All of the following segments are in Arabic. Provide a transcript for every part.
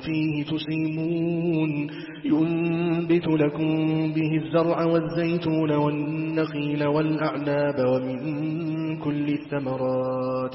فيه تسيمون. ينبت لكم به الزرع والزيتون والنخيل والأعناب ومن كل الثمرات.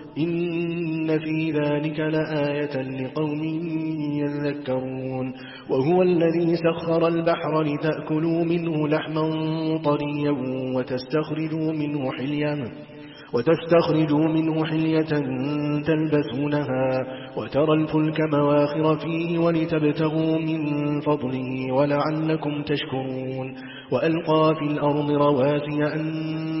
إن في ذلك لآية لقوم يذكرون وهو الذي سخر البحر لتأكلوا منه لحما طريا وتستخرجوا منه حليا وتستخرجوا منه حلية تلبسونها وترى الفلك مواخر فيه ولتبتغوا من فضله ولعلكم تشكرون وألقى في الأرض رواسي أن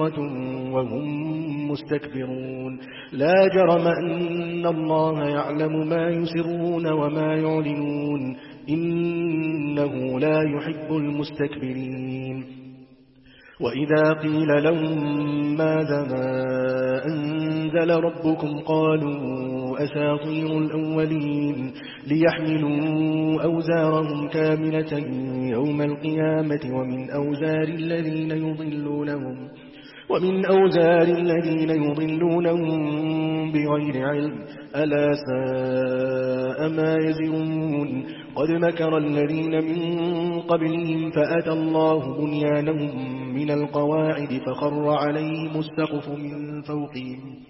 منكرة وهم مستكبرون. لا جرم أن الله يعلم ما يسرون وما يعلنون. إنه لا يحب المستكبرين. وإذا قيل لهم ماذا ما أنزل ربكم قالوا أساطير الأولين. ليحملوا أوزارهم كاملة يوم القيامة ومن أوزار الذين يضلونهم. ومن أوزار الذين يضلونهم بغير علم ألا ساء ما يزرون. قد مكر الذين من قبلهم فأتى الله بنيانهم من القواعد فخر عليهم السقف من فوقهم.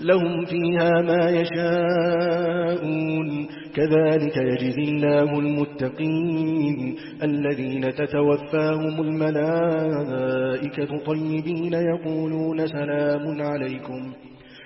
لهم فيها ما يشاءون. كذلك يجزي الله المتقين. الذين تتوفاهم الملائكة طيبين يقولون سلام عليكم.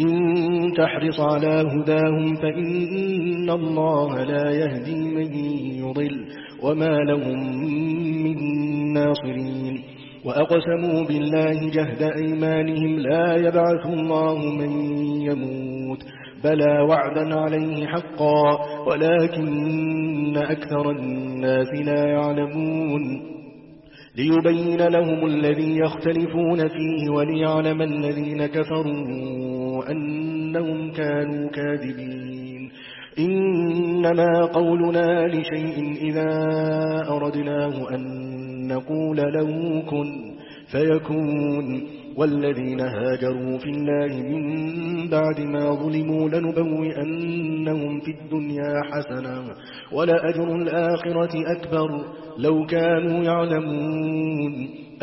إن تحرص على هداهم فإن الله لا يهدي من يضل وما لهم من ناصرين. وأقسموا بالله جهد أيمانهم لا يبعث الله من يموت. بلى وعدا عليه حقا ولكن أكثر الناس لا يعلمون. ليبين لهم الذي يختلفون فيه وليعلم الذين كفروا أنهم كانوا كاذبين. إنما قولنا لشيء إذا أردناه أن نقول له كن فيكون. والذين هاجروا في الله من بعد ما ظلموا لنبوئنهم في الدنيا حسنا ولأجر الآخرة أكبر. لو كانوا يعلمون.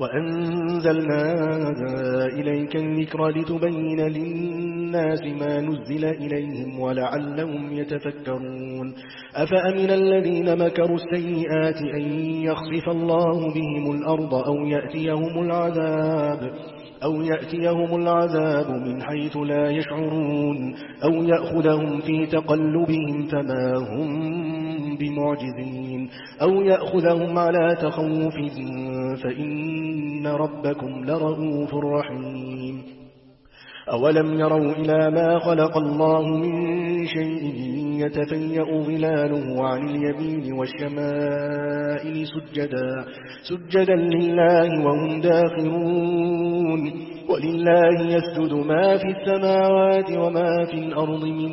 وأنزلنا إليك الذكر لتبين للناس ما نزل إليهم ولعلهم يتفكرون. أفأمن الذين مكروا السيئات أن يخصف الله بهم الأرض أو يأتيهم العذاب أو يأتيهم العذاب من حيث لا يشعرون أو يأخذهم في تقلبهم فما هم بمعجزين. أو يأخذهم على تخوف فإن ربكم لرؤوف رحيم. أولم يروا إلى ما خلق الله من شيء يتفيأ ظلاله عن اليمين والشمائل سجدا سجدا لله وهم داخرون. ولله يسجد ما في السماوات وما في الأرض من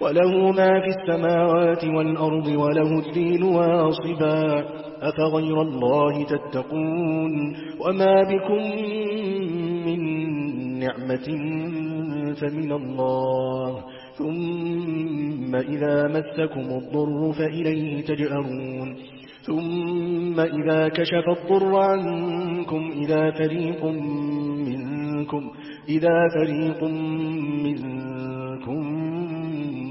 وله ما في السماوات والأرض وله الدين واصبا. أفغير الله تتقون؟ وما بكم من نعمة فمن الله. ثم إذا مسكم الضر فإليه تجأرون. ثم إذا كشف الضر عنكم إذا فريق منكم إذا فريق منكم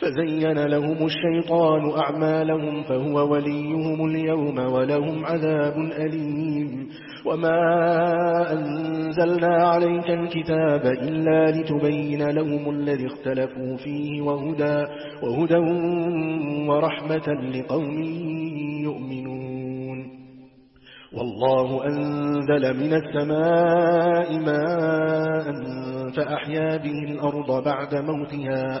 فزين لهم الشيطان أعمالهم فهو وليهم اليوم ولهم عذاب أليم وما أنزلنا عليك الكتاب إلا لتبين لهم الذي اختلفوا فيه وهدى, وهدى ورحمة لقوم يؤمنون والله أنزل من السماء ماء فأحيا به الأرض بعد موتها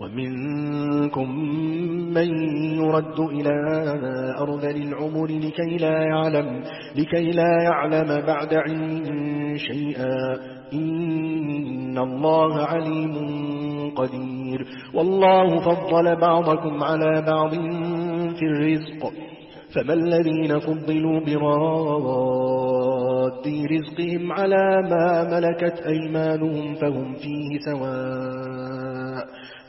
ومنكم من يرد إلى أرض العمر لكي لا يعلم, لكي لا يعلم بعد علم شيئا. إن الله عليم قدير. والله فضل بعضكم على بعض في الرزق. فما الذين فضلوا براد رزقهم على ما ملكت أيمانهم فهم فيه سواء.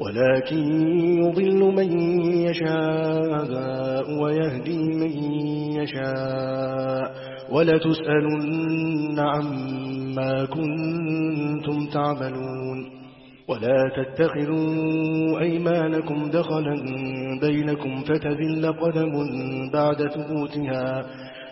ولكن يضل من يشاء ويهدي من يشاء ولتسألن عما كنتم تعملون ولا تتخذوا أيمانكم دخلا بينكم فتذل قدم بعد ثبوتها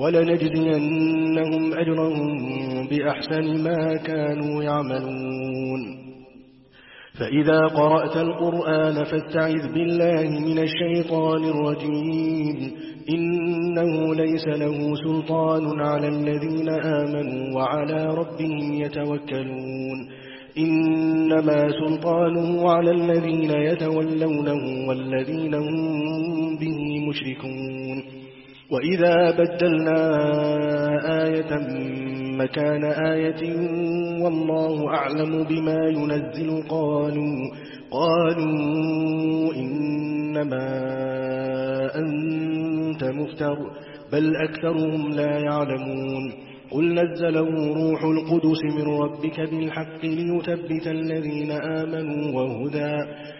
ولنجزينهم أجرهم بأحسن ما كانوا يعملون. فإذا قرأت القرآن فاستعذ بالله من الشيطان الرجيم. إنه ليس له سلطان على الذين آمنوا وعلى ربهم يتوكلون. إنما سلطانه على الذين يتولونه والذين هم به مشركون. وإذا بدلنا آية مكان آية والله أعلم بما ينزل قالوا قالوا إنما أنت مفتر بل أكثرهم لا يعلمون قل نزله روح القدس من ربك بالحق ليثبت الذين آمنوا وهدى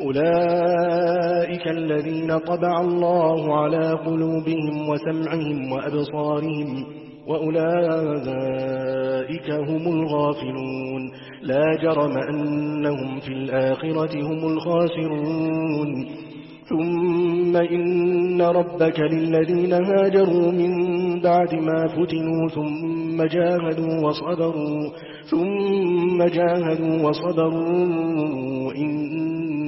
أولئك الذين طبع الله على قلوبهم وسمعهم وأبصارهم وأولئك هم الغافلون. لا جرم أنهم في الآخرة هم الخاسرون. ثم إن ربك للذين هاجروا من بعد ما فتنوا ثم جاهدوا وصبروا ثم جاهدوا وصبروا. إن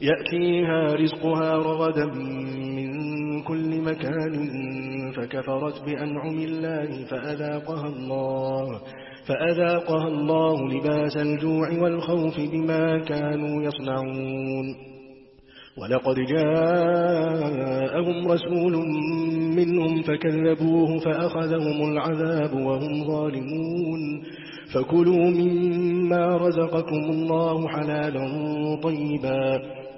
يأتيها رزقها رغدا من كل مكان فكفرت بأنعم الله فأذاقها الله فأذاقها الله لباس الجوع والخوف بما كانوا يصنعون. ولقد جاءهم رسول منهم فكذبوه فأخذهم العذاب وهم ظالمون. فكلوا مما رزقكم الله حلالا طيبا.